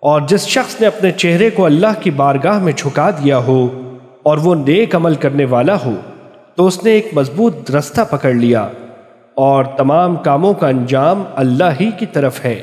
اور جس شخص نے اپنے چہرے کو اللہ کی بارگاہ میں جھکا دیا ہو اور وہ نیک عمل کرنے والا ہو، تو اس نے ایک مضبوط رستہ پکڑ لیا اور تمام کاموں کا انجام اللہ ہی کی طرف ہے۔